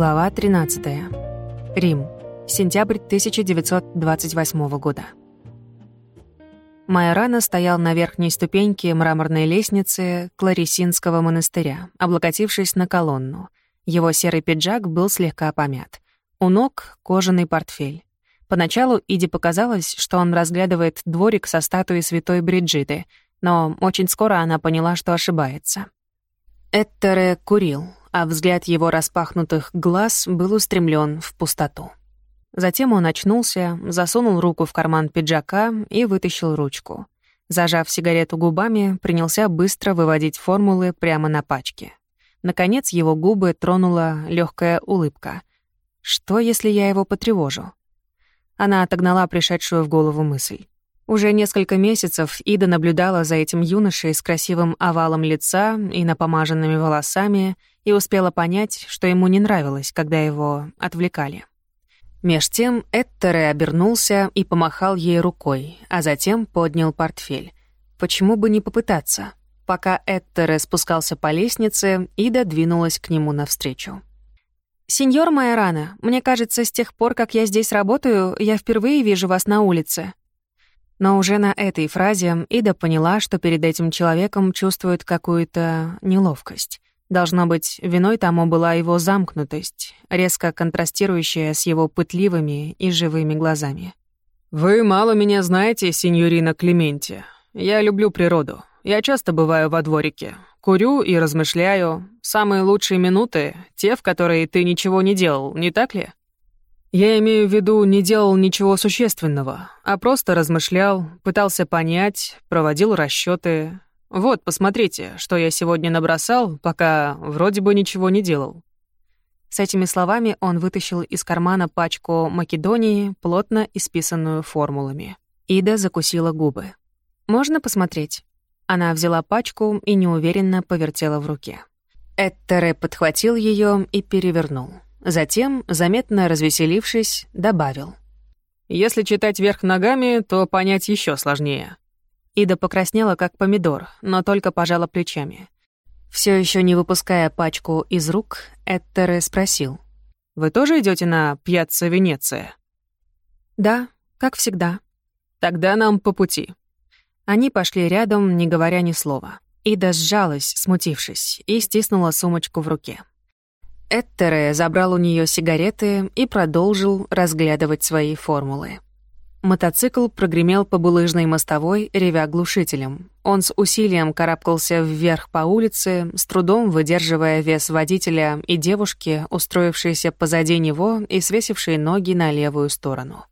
Глава 13. Рим. Сентябрь 1928 года. Майорана стоял на верхней ступеньке мраморной лестницы Кларисинского монастыря, облокотившись на колонну. Его серый пиджак был слегка помят. У ног — кожаный портфель. Поначалу Иди показалось, что он разглядывает дворик со статуей святой Бриджиты, но очень скоро она поняла, что ошибается. Эттере курил, а взгляд его распахнутых глаз был устремлен в пустоту. Затем он очнулся, засунул руку в карман пиджака и вытащил ручку. Зажав сигарету губами, принялся быстро выводить формулы прямо на пачке. Наконец его губы тронула легкая улыбка. «Что, если я его потревожу?» Она отогнала пришедшую в голову мысль. Уже несколько месяцев Ида наблюдала за этим юношей с красивым овалом лица и напомаженными волосами и успела понять, что ему не нравилось, когда его отвлекали. Меж тем Эттере обернулся и помахал ей рукой, а затем поднял портфель. Почему бы не попытаться? Пока Эттере спускался по лестнице, Ида двинулась к нему навстречу. «Сеньор Майорана, мне кажется, с тех пор, как я здесь работаю, я впервые вижу вас на улице», но уже на этой фразе Ида поняла, что перед этим человеком чувствует какую-то неловкость. Должно быть, виной тому была его замкнутость, резко контрастирующая с его пытливыми и живыми глазами. «Вы мало меня знаете, сеньорина Клементи. Я люблю природу. Я часто бываю во дворике. Курю и размышляю. Самые лучшие минуты — те, в которые ты ничего не делал, не так ли?» Я имею в виду, не делал ничего существенного, а просто размышлял, пытался понять, проводил расчеты. Вот, посмотрите, что я сегодня набросал, пока вроде бы ничего не делал. С этими словами он вытащил из кармана пачку Македонии, плотно исписанную формулами. Ида закусила губы. «Можно посмотреть?» Она взяла пачку и неуверенно повертела в руке. Эттере подхватил ее и перевернул. Затем, заметно развеселившись, добавил. «Если читать вверх ногами, то понять еще сложнее». Ида покраснела, как помидор, но только пожала плечами. Все еще не выпуская пачку из рук, Эттере спросил. «Вы тоже идете на пьяцца Венеция?» «Да, как всегда». «Тогда нам по пути». Они пошли рядом, не говоря ни слова. Ида сжалась, смутившись, и стиснула сумочку в руке. Эттере забрал у нее сигареты и продолжил разглядывать свои формулы. Мотоцикл прогремел по булыжной мостовой, ревя глушителем. Он с усилием карабкался вверх по улице, с трудом выдерживая вес водителя и девушки, устроившейся позади него и свесившей ноги на левую сторону.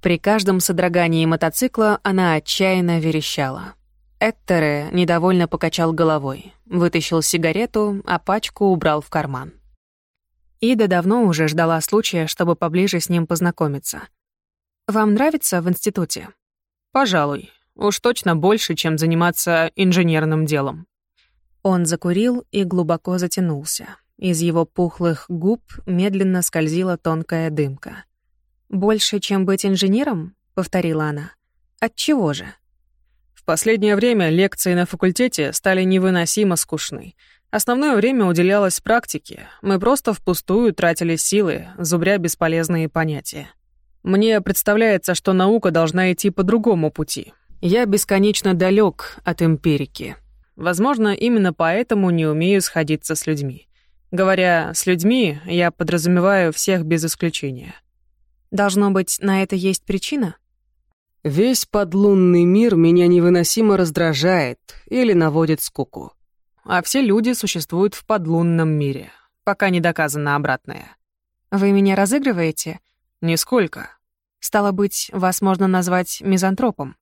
При каждом содрогании мотоцикла она отчаянно верещала. Эттере недовольно покачал головой, вытащил сигарету, а пачку убрал в карман. Ида давно уже ждала случая, чтобы поближе с ним познакомиться. «Вам нравится в институте?» «Пожалуй. Уж точно больше, чем заниматься инженерным делом». Он закурил и глубоко затянулся. Из его пухлых губ медленно скользила тонкая дымка. «Больше, чем быть инженером?» — повторила она. «Отчего же?» В последнее время лекции на факультете стали невыносимо скучны. Основное время уделялось практике. Мы просто впустую тратили силы, зубря бесполезные понятия. Мне представляется, что наука должна идти по другому пути. Я бесконечно далек от эмпирики. Возможно, именно поэтому не умею сходиться с людьми. Говоря «с людьми», я подразумеваю всех без исключения. Должно быть, на это есть причина? Весь подлунный мир меня невыносимо раздражает или наводит скуку а все люди существуют в подлунном мире, пока не доказано обратное. Вы меня разыгрываете? Нисколько. Стало быть, вас можно назвать мизантропом.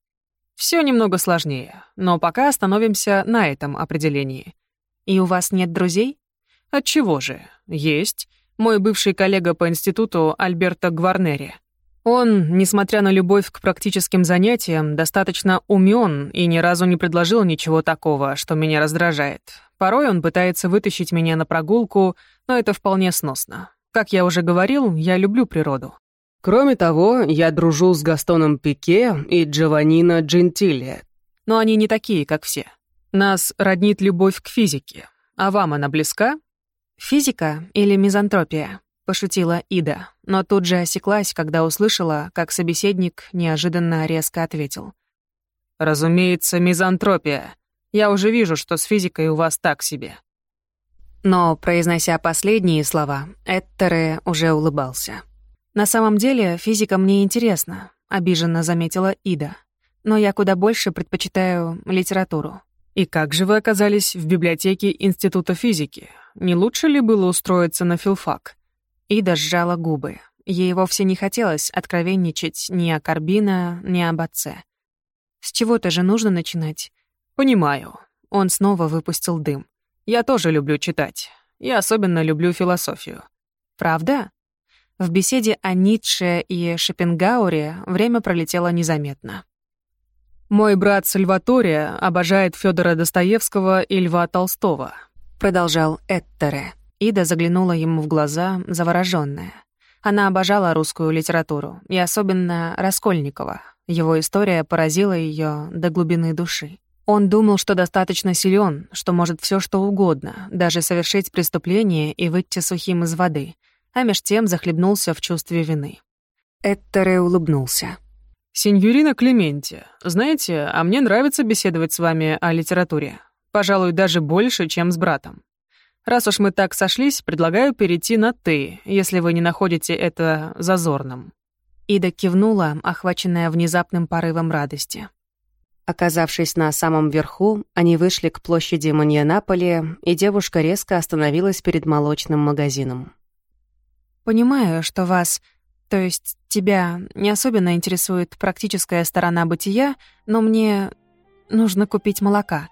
Все немного сложнее, но пока остановимся на этом определении. И у вас нет друзей? Отчего же? Есть. Мой бывший коллега по институту Альберто Гварнери. Он, несмотря на любовь к практическим занятиям, достаточно умен и ни разу не предложил ничего такого, что меня раздражает. Порой он пытается вытащить меня на прогулку, но это вполне сносно. Как я уже говорил, я люблю природу. Кроме того, я дружу с Gastoном Пике и Джованнино Джентиле. Но они не такие, как все. Нас роднит любовь к физике. А вам она близка? Физика или мизантропия? — пошутила Ида, но тут же осеклась, когда услышала, как собеседник неожиданно резко ответил. «Разумеется, мизантропия. Я уже вижу, что с физикой у вас так себе». Но, произнося последние слова, Эттере уже улыбался. «На самом деле, физика мне интересна», — обиженно заметила Ида. «Но я куда больше предпочитаю литературу». «И как же вы оказались в библиотеке Института физики? Не лучше ли было устроиться на филфак?» Ида сжала губы. Ей вовсе не хотелось откровенничать ни о Карбина, ни об отце. С чего-то же нужно начинать. «Понимаю». Он снова выпустил дым. «Я тоже люблю читать. Я особенно люблю философию». «Правда?» В беседе о Ницше и Шопенгауэре время пролетело незаметно. «Мой брат Сальваторе обожает Федора Достоевского и Льва Толстого», продолжал Эттере. Ида заглянула ему в глаза, заворожённая. Она обожала русскую литературу, и особенно Раскольникова. Его история поразила её до глубины души. Он думал, что достаточно силен, что может все что угодно, даже совершить преступление и выйти сухим из воды — а меж тем захлебнулся в чувстве вины. Эттере улыбнулся. «Синьорина Клементи, знаете, а мне нравится беседовать с вами о литературе. Пожалуй, даже больше, чем с братом. Раз уж мы так сошлись, предлагаю перейти на «ты», если вы не находите это зазорным». Ида кивнула, охваченная внезапным порывом радости. Оказавшись на самом верху, они вышли к площади Маньянаполи, и девушка резко остановилась перед молочным магазином. Понимаю, что вас, то есть тебя, не особенно интересует практическая сторона бытия, но мне нужно купить молока.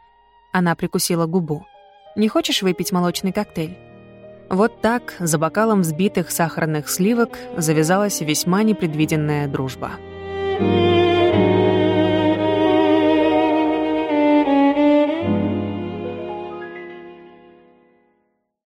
Она прикусила губу. Не хочешь выпить молочный коктейль? Вот так, за бокалом взбитых сахарных сливок, завязалась весьма непредвиденная дружба.